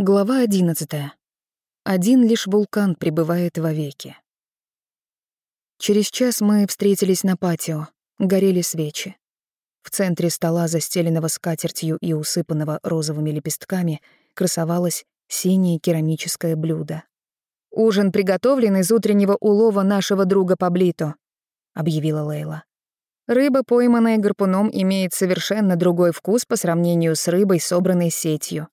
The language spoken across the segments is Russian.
Глава одиннадцатая. Один лишь вулкан пребывает вовеки. Через час мы встретились на патио, горели свечи. В центре стола, застеленного скатертью и усыпанного розовыми лепестками, красовалось синее керамическое блюдо. «Ужин приготовлен из утреннего улова нашего друга Паблито», — объявила Лейла. «Рыба, пойманная гарпуном, имеет совершенно другой вкус по сравнению с рыбой, собранной сетью.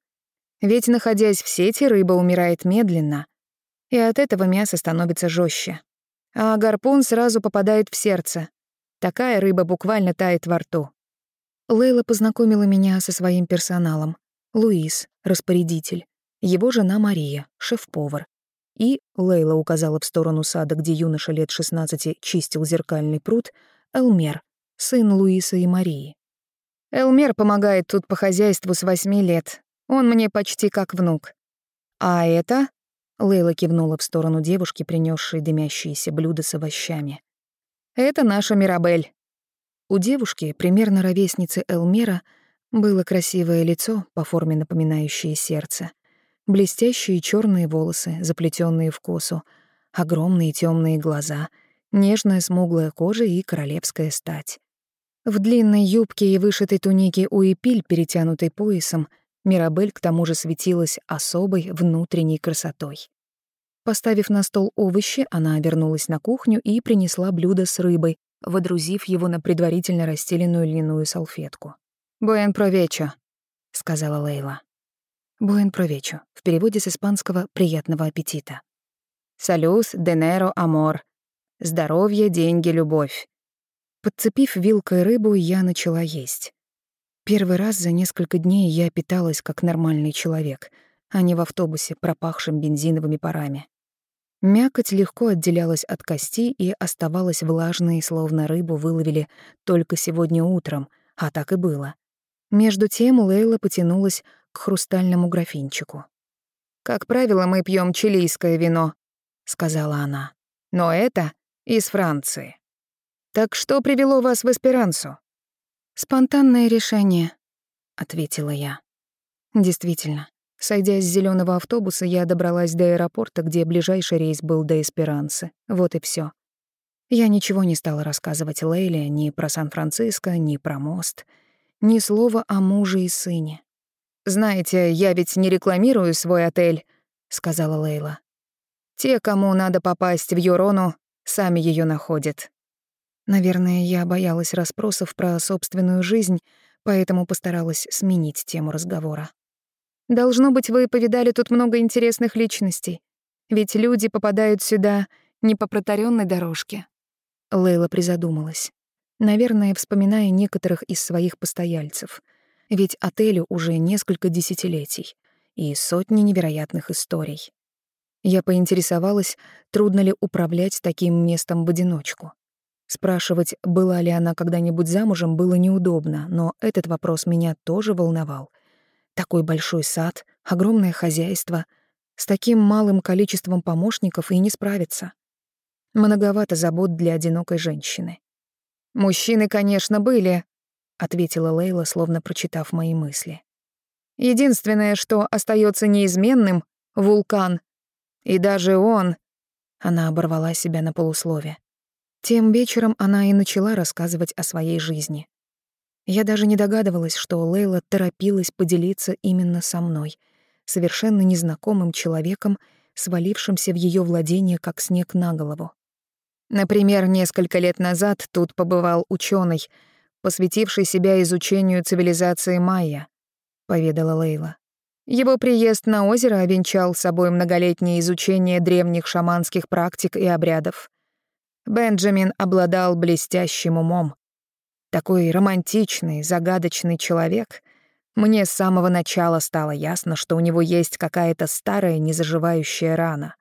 Ведь, находясь в сети, рыба умирает медленно, и от этого мясо становится жестче. А гарпун сразу попадает в сердце. Такая рыба буквально тает во рту. Лейла познакомила меня со своим персоналом. Луис, распорядитель, его жена Мария, шеф-повар. И, Лейла указала в сторону сада, где юноша лет 16 чистил зеркальный пруд, Элмер, сын Луиса и Марии. Элмер помогает тут по хозяйству с восьми лет, он мне почти как внук. А это...» Лейла кивнула в сторону девушки, принесшей дымящиеся блюда с овощами. «Это наша Мирабель». У девушки, примерно ровесницы Элмера, было красивое лицо, по форме напоминающее сердце, блестящие черные волосы, заплетенные в косу, огромные темные глаза, нежная смуглая кожа и королевская стать. В длинной юбке и вышитой тунике у эпиль, перетянутой поясом, Мирабель к тому же светилась особой внутренней красотой. Поставив на стол овощи, она обернулась на кухню и принесла блюдо с рыбой, водрузив его на предварительно расстеленную льняную салфетку. «Буэн провечо», — сказала Лейла. «Буэн провечо» в переводе с испанского «приятного аппетита». «Салюс, денеро, амор» — «здоровье, деньги, любовь». Подцепив вилкой рыбу, я начала есть. Первый раз за несколько дней я питалась как нормальный человек, а не в автобусе, пропахшем бензиновыми парами. Мякоть легко отделялась от кости и оставалась влажной, словно рыбу выловили только сегодня утром, а так и было. Между тем Лейла потянулась к хрустальному графинчику. «Как правило, мы пьем чилийское вино», — сказала она. «Но это из Франции. Так что привело вас в Эсперансу?» «Спонтанное решение», — ответила я. Действительно, сойдя с зеленого автобуса, я добралась до аэропорта, где ближайший рейс был до Эсперанцы. Вот и все. Я ничего не стала рассказывать Лейле ни про Сан-Франциско, ни про мост, ни слова о муже и сыне. «Знаете, я ведь не рекламирую свой отель», — сказала Лейла. «Те, кому надо попасть в Юрону, сами ее находят. Наверное, я боялась расспросов про собственную жизнь, поэтому постаралась сменить тему разговора. «Должно быть, вы повидали тут много интересных личностей. Ведь люди попадают сюда не по протаренной дорожке». Лейла призадумалась. Наверное, вспоминая некоторых из своих постояльцев. Ведь отелю уже несколько десятилетий и сотни невероятных историй. Я поинтересовалась, трудно ли управлять таким местом в одиночку. Спрашивать, была ли она когда-нибудь замужем, было неудобно, но этот вопрос меня тоже волновал. Такой большой сад, огромное хозяйство, с таким малым количеством помощников и не справиться. Многовато забот для одинокой женщины. «Мужчины, конечно, были», — ответила Лейла, словно прочитав мои мысли. «Единственное, что остается неизменным — вулкан. И даже он...» Она оборвала себя на полуслове. Тем вечером она и начала рассказывать о своей жизни. Я даже не догадывалась, что Лейла торопилась поделиться именно со мной, совершенно незнакомым человеком, свалившимся в ее владение как снег на голову. Например, несколько лет назад тут побывал ученый, посвятивший себя изучению цивилизации майя, поведала Лейла. Его приезд на озеро овенчал собой многолетнее изучение древних шаманских практик и обрядов. Бенджамин обладал блестящим умом. Такой романтичный, загадочный человек. Мне с самого начала стало ясно, что у него есть какая-то старая незаживающая рана.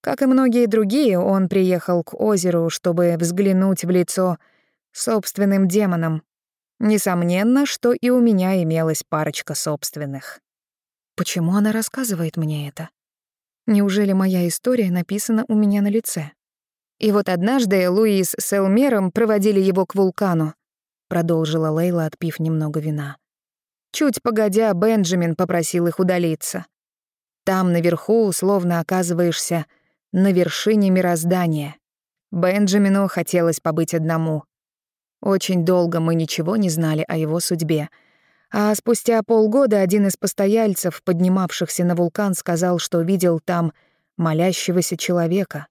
Как и многие другие, он приехал к озеру, чтобы взглянуть в лицо собственным демонам. Несомненно, что и у меня имелась парочка собственных. Почему она рассказывает мне это? Неужели моя история написана у меня на лице? И вот однажды Луис с Элмером проводили его к вулкану, продолжила Лейла, отпив немного вина. Чуть погодя, Бенджамин попросил их удалиться. Там, наверху, словно оказываешься на вершине мироздания. Бенджамину хотелось побыть одному. Очень долго мы ничего не знали о его судьбе. А спустя полгода один из постояльцев, поднимавшихся на вулкан, сказал, что видел там молящегося человека.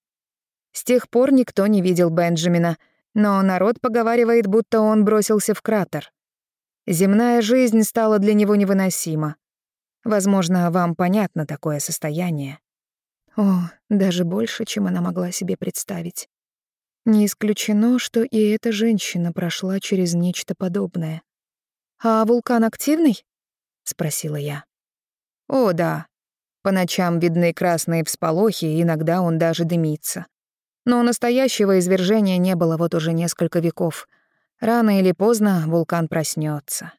С тех пор никто не видел Бенджамина, но народ поговаривает, будто он бросился в кратер. Земная жизнь стала для него невыносима. Возможно, вам понятно такое состояние. О, даже больше, чем она могла себе представить. Не исключено, что и эта женщина прошла через нечто подобное. «А вулкан активный?» — спросила я. «О, да. По ночам видны красные всполохи, иногда он даже дымится. Но настоящего извержения не было вот уже несколько веков. Рано или поздно вулкан проснется.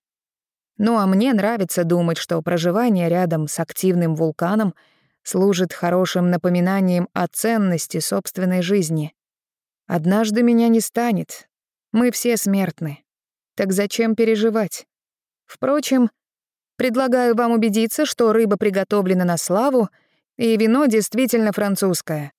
Ну а мне нравится думать, что проживание рядом с активным вулканом служит хорошим напоминанием о ценности собственной жизни. Однажды меня не станет. Мы все смертны. Так зачем переживать? Впрочем, предлагаю вам убедиться, что рыба приготовлена на славу, и вино действительно французское.